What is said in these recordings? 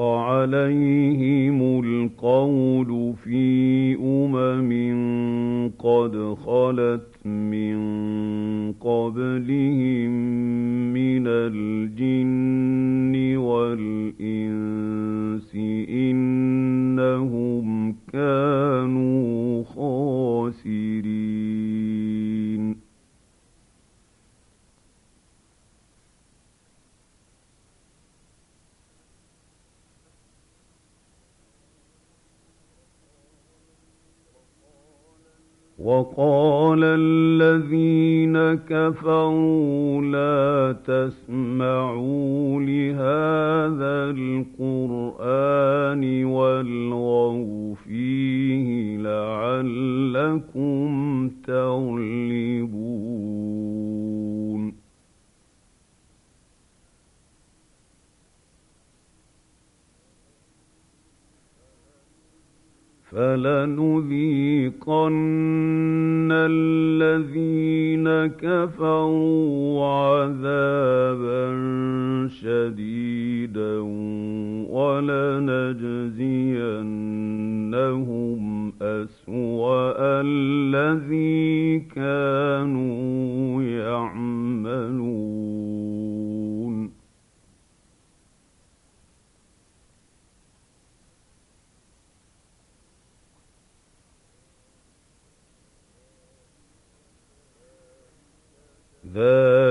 عليهم القول في أمم قد خلت من قبلهم من الجن والإنس إنهم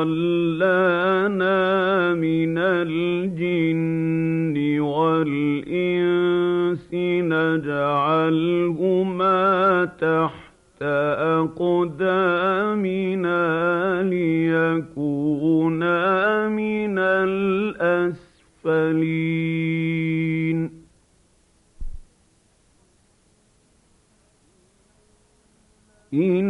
أضلانا من الجن والإنس نجعلهما تحت أقدامنا ليكونا من الأسفلين إن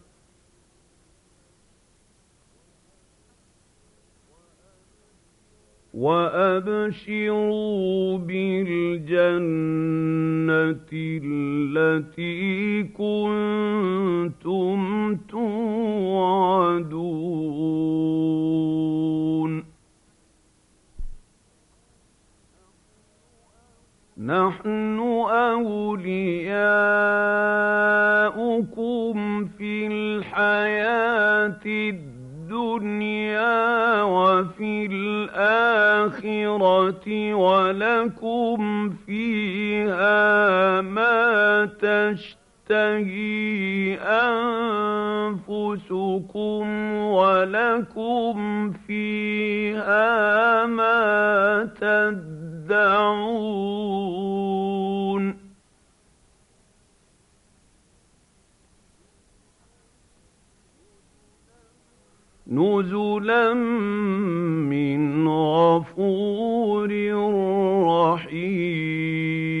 وأبشروا بالجنة التي كنتم توعدون. نحن أولياؤكم في الحياة الدنيا. وفي الآخرة ولكم فيها ما تشتهي أنفسكم ولكم فيها ما تدعون نزلا من غفور رحيم.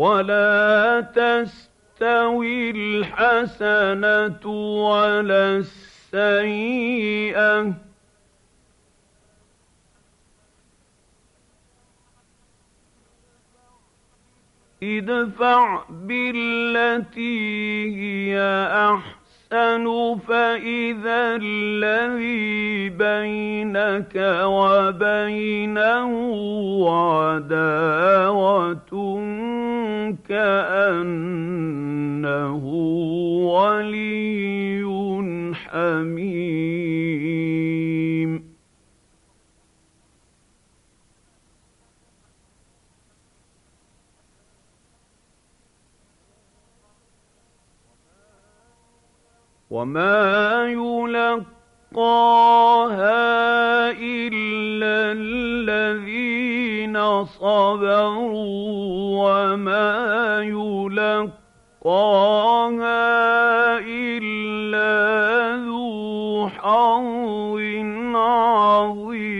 ولا تستوي الحسنة ولا السيئة. ادفع بالتي هي احسن فإذا الذي بينك وبينه عداوة كأنه ولي حميم. وما يلقاها إلا الذين صبروا وما يلقاها إلا ذو حظ عظيم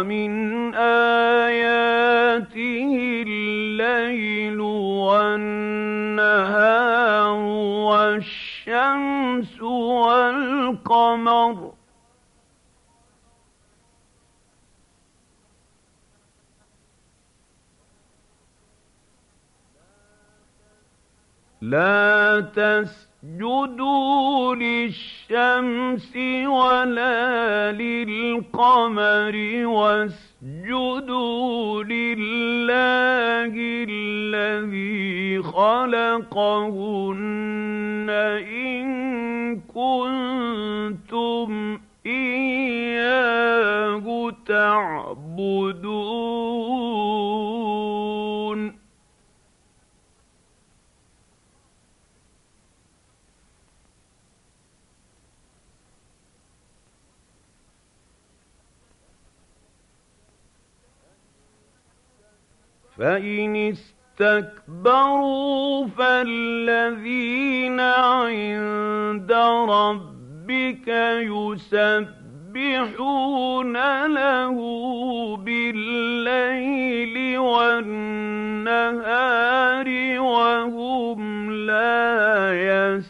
ومن آياته الليل والنهار والشمس والقمر لا تسجدوا للشمس ولا للقمر واسجدوا لله الذي خلقهن إن كنتم إياه تعبدون. فإن استكبروا فالذين عند ربك يسبحون له بالليل والنهار وهم لا يسأمون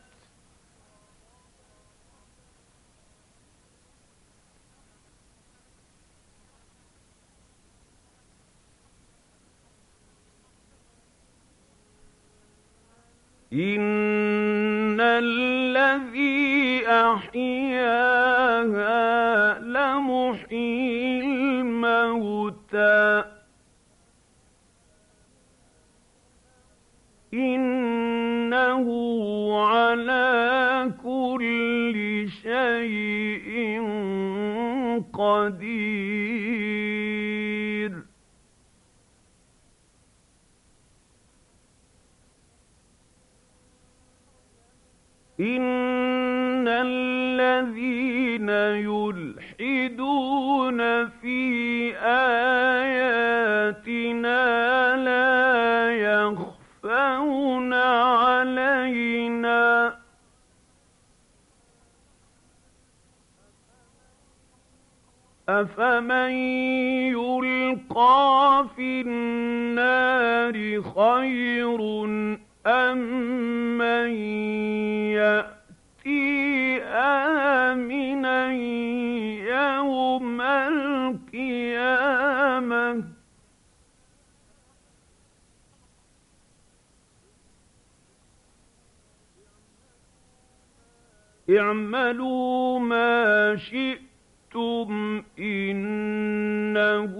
إن الذي أحياها لمحيي الموتى إنه على كل شيء قدير إن الذين يلحدون في آياتنا لا يخفون علينا أفمن يلقى في النار خير أَمَّن يَأْتِي آمِنًا يَوْمَ الْقِيَامَةِ اعْمَلُوا مَا شِئْتُمْ إِنَّهُ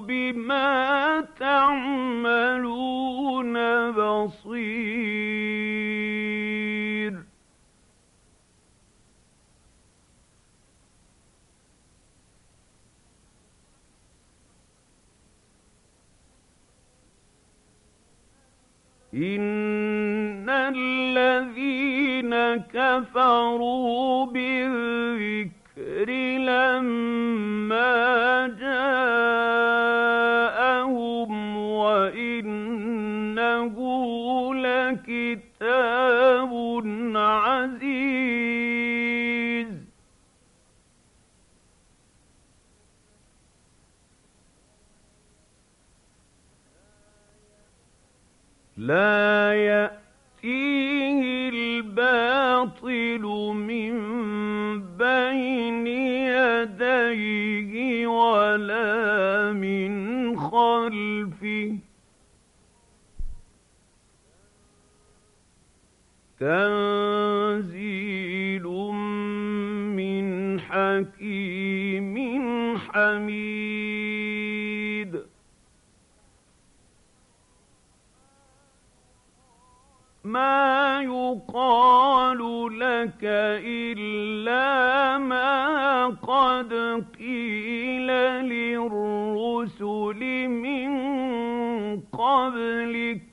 بِمَا تَعْمَلُونَ بَصِيرٌ. إِنَّ الَّذِينَ كَفَرُوا بِالذِّكْرِ لَمَّا جَاءَهُمْ وَإِنَّهُ لَكِتَابٌ عَزِيزٌ. لَّا إِلَّا مَا قَدْ قِيلَ لِلرُّسُلِ مِن قَبْلِكَ ۚ.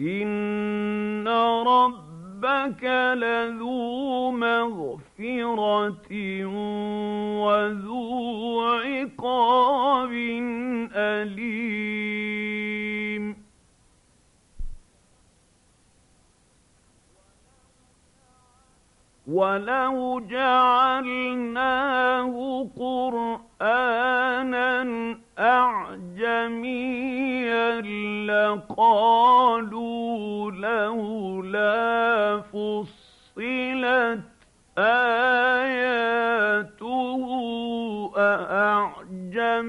إِنَّ رَبَّكَ لَذُو مَغْفِرَةٍ وَذُو عِقَابٍ أَلِيمٍ. وَلَوْ جَعَلْنَاهُ قُرْآنًا أَعْجَمِيًّا لَّقَالُوا لَوْلَا فُصِّلَتْ آيَاتُهُ أَأَعْجَمِيٌّ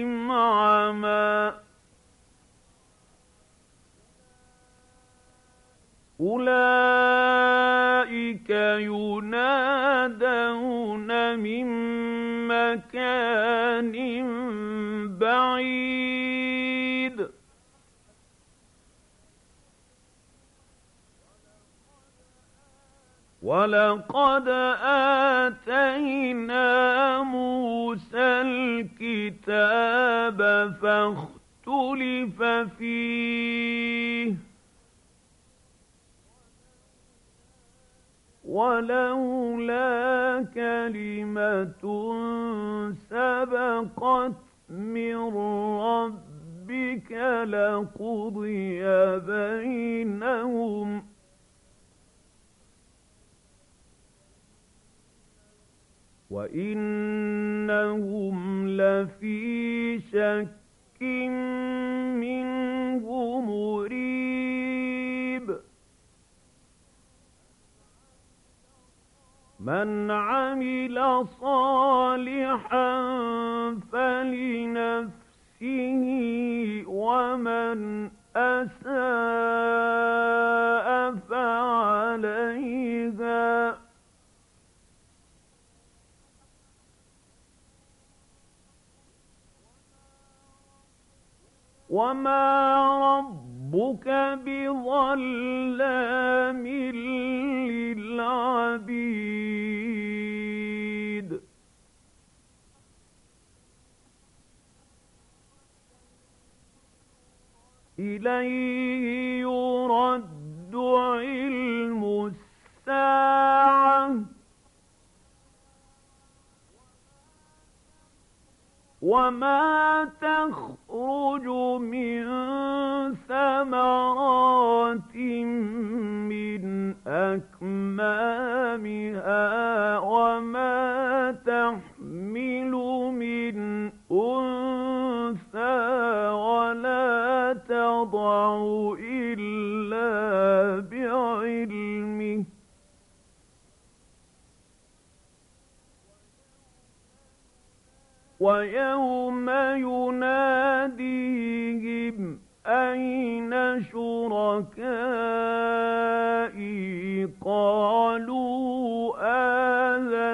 ولقد آتينا موسى الكتاب فاختلف فيه. ولولا كلمة سبقت من ربك لقضي بينهم وإنهم لفي شك منه مريب من عمل صالحا فلنفسه ومن أساء فعليها وما ربك بظلام للعبيد إليه يرد علم الساعة وما تخرج من ثمرات من أكمامها وما تحمل من أنثى ولا تضع إلا ويوم يناديهم أين شركائي؟ قالوا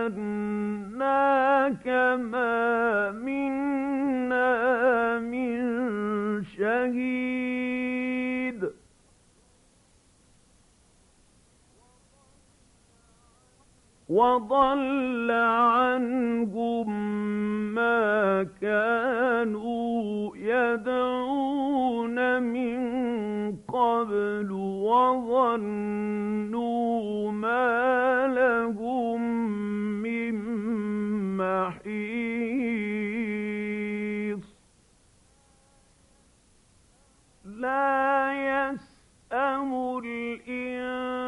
آذناك ما منا من شهيد. وضل عنهم ما كانوا يدعون من قبل وظنوا ما لهم من محيص. لا يسأم الإنسان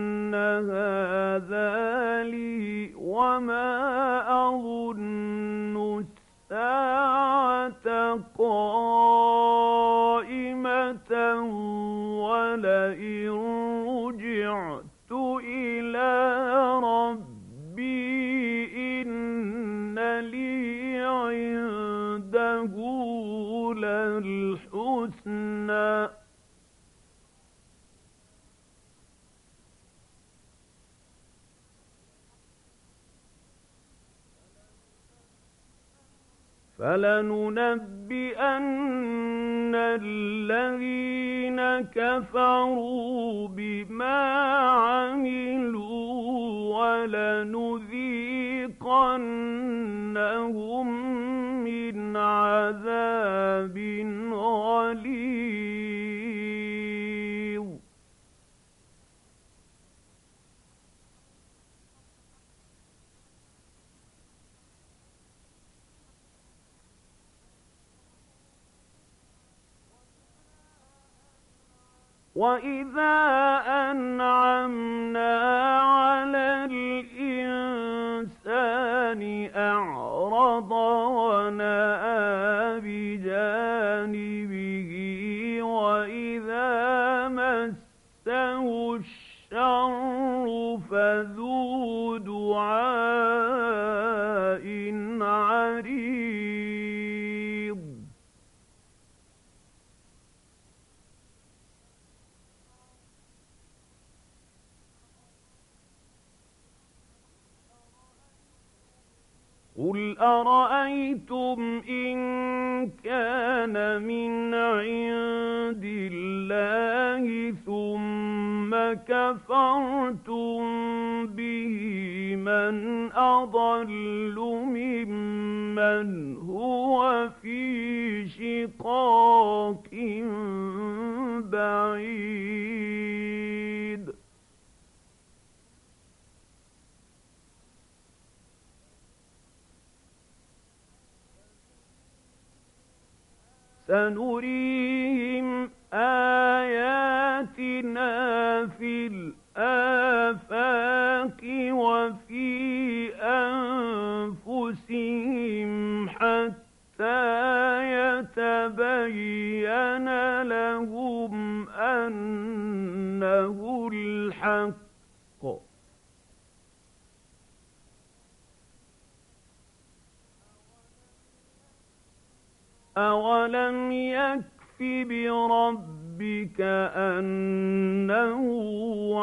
هذا لي وما أظن الساعة قائمة ولئن رجعت فلننبئن الذين كفروا بما عملوا ولنذيقنهم لنذيقنهم من عذاب غليظ وإذا أنعمنا على الإنسان أعرض ونأى بجانبه بِرَبِّكَ أَنَّهُ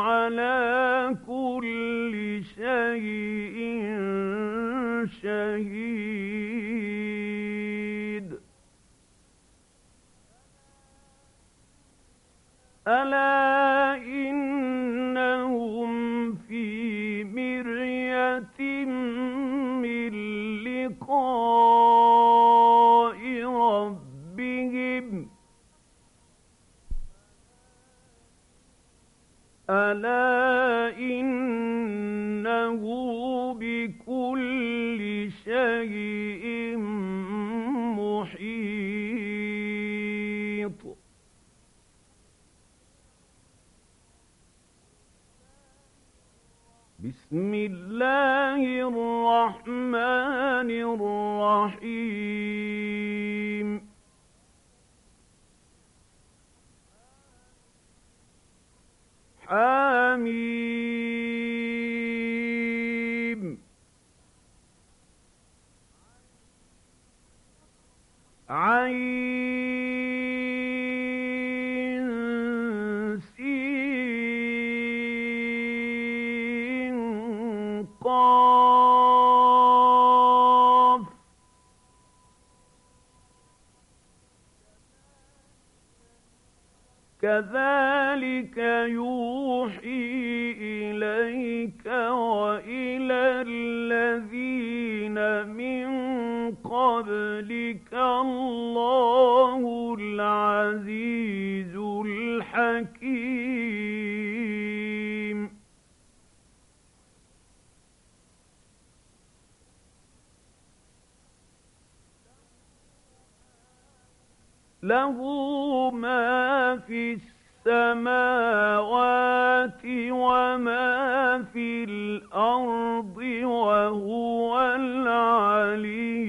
عَلَىٰ كُلِّ شَيْءٍ شَهِيدٌ أَلَا أَلَا إِنَّهُ بِكُلِّ شَيْءٍ مُّحِيطٌ. بِسْمِ اللَّهِ الرَّحْمَٰنِ الرَّحِيمِ. حم عين قبلك الله العزيز الحكيم. له ما في السماوات وما في الأرض وهو العلي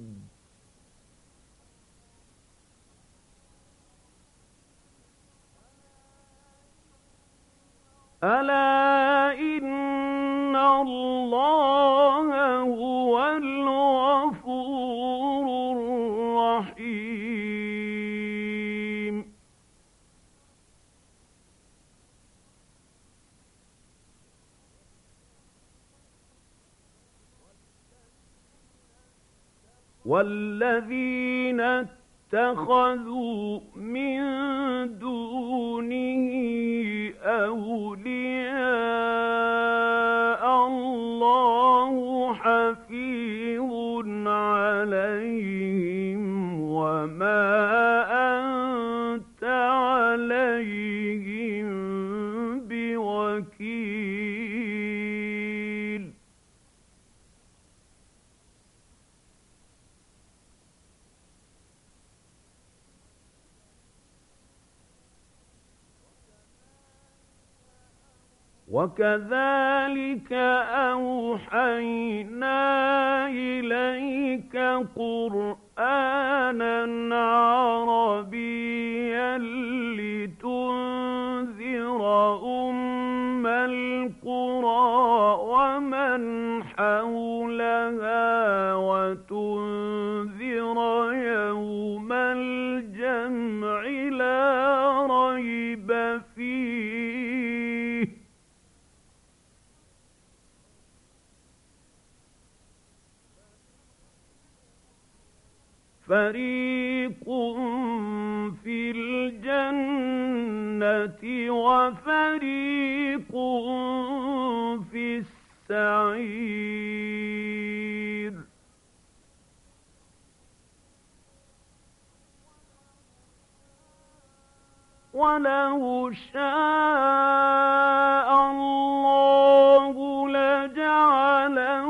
ألا إن الله هو الغفور الرحيم. والذين اتخذوا من دونه أولياء وكذلك أوحينا إليك قرآنا عربيا لتنذر أم القرى ومن حولها فريق في الجنة وفريق في السعير ولو شاء الله لجعلهم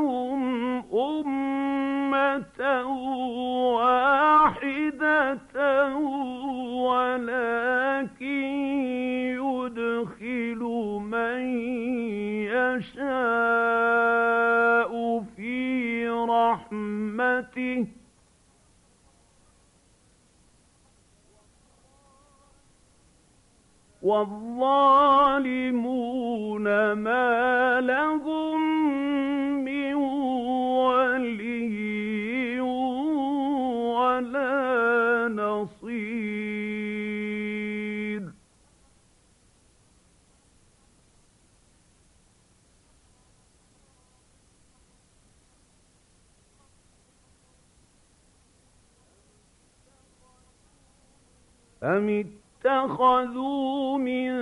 والظالمون ما لهم من ولي ولا نصير أم اتخذوا من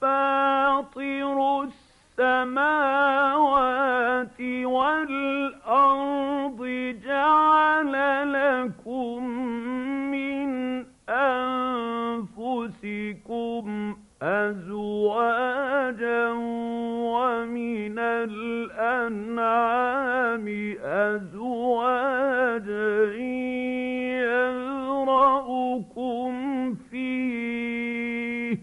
فاطر السماوات والأرض جعل لكم من أنفسكم أزواجا ومن الأنعام أزواجا يذرأكم فيه.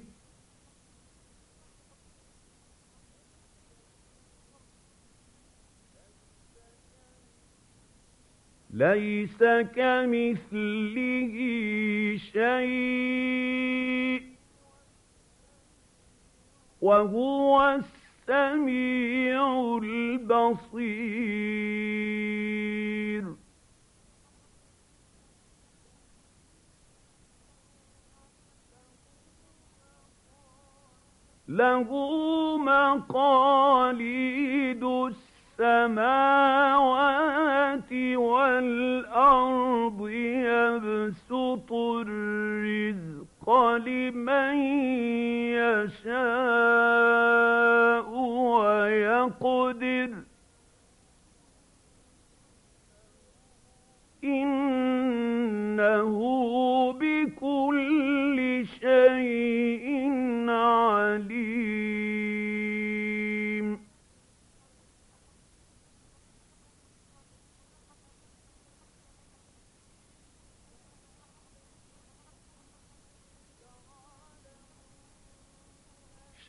ليس كمثله شيء. وهو السميع البصير. له مقاليد السماوات والأرض يبسط الرزق لمن يشاء ويقدر إنه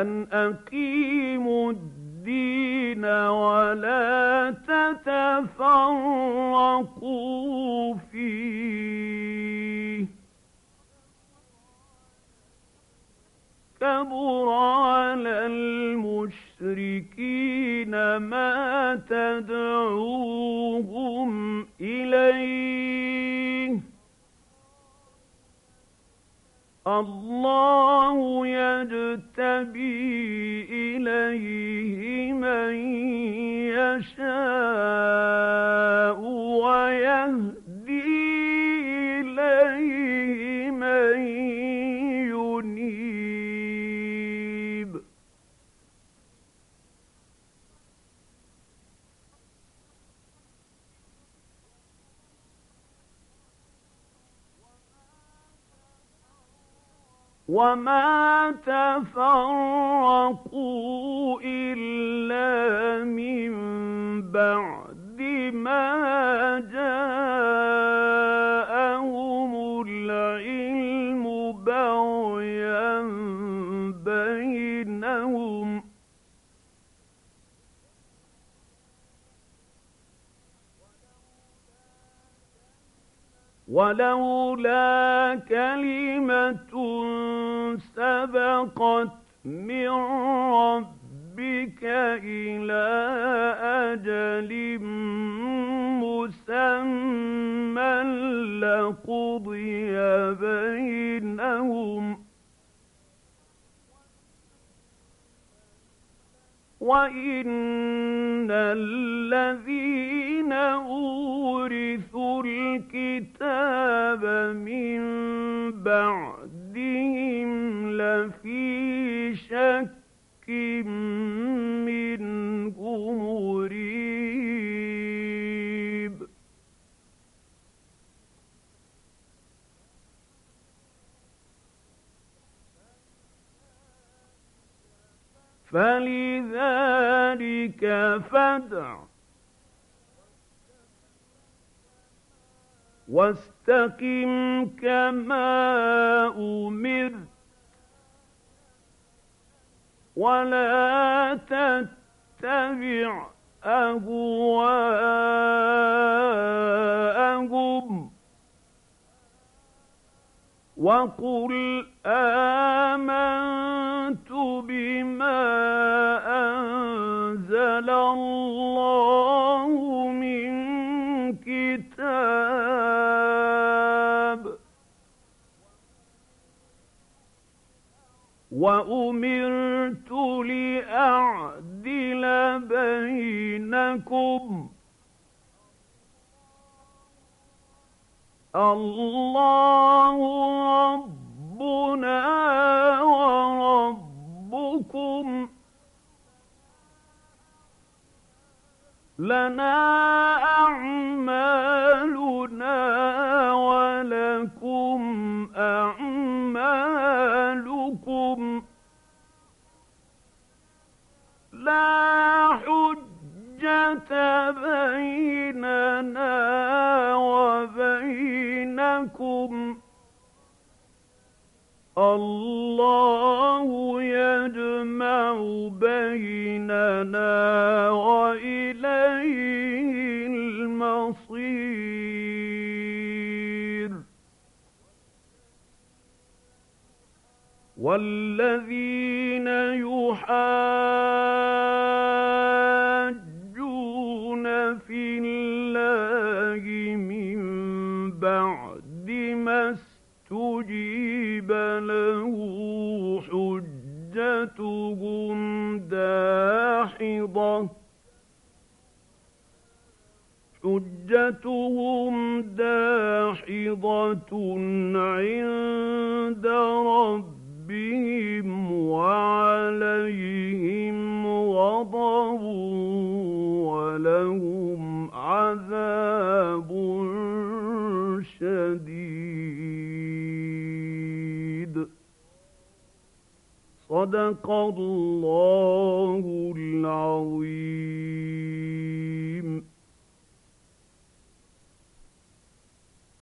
أن أقيموا الدين ولا تتفرقوا فيه كبر على المشركين ما تدعوهم إليه الله يجتبي إليه من يشاء ويهدي وما تفرقوا إلا من بعد ما جاءهم ولولا كلمة سبقت من ربك إلى أجل مسمى لقضي بينهم وإن الذين أورثوا الكتاب من بعدهم لفي شك منه مريب فلذلك فادع. واستقم كما أمرت ولا تتبع أهواءهم. وقل آمنت بما أنزل الله من كتاب. وأمرت لأعدل بينكم. الله ربنا لنا أعمالنا ولكم أعمالكم لا حجة بيننا وبينكم. الله يجمع بيننا وإن والذين يحاجون في الله من بعد ما استجيب له حجتهم داحضة حجتهم داحضة عند ربهم وعليهم غضب ولهم عذاب شديد. صدق الله العظيم.